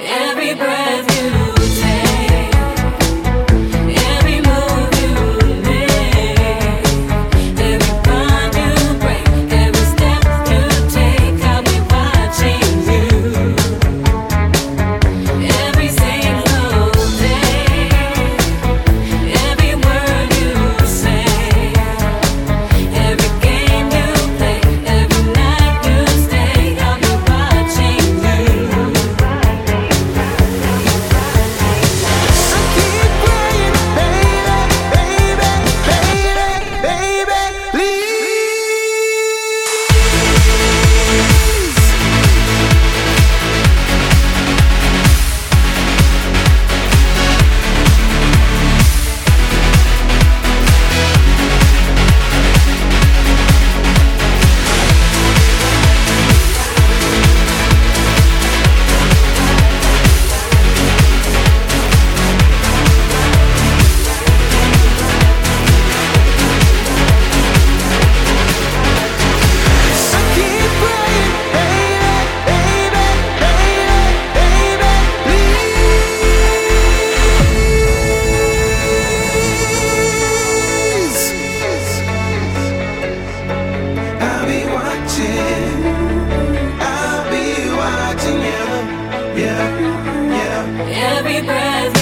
Every breath breath.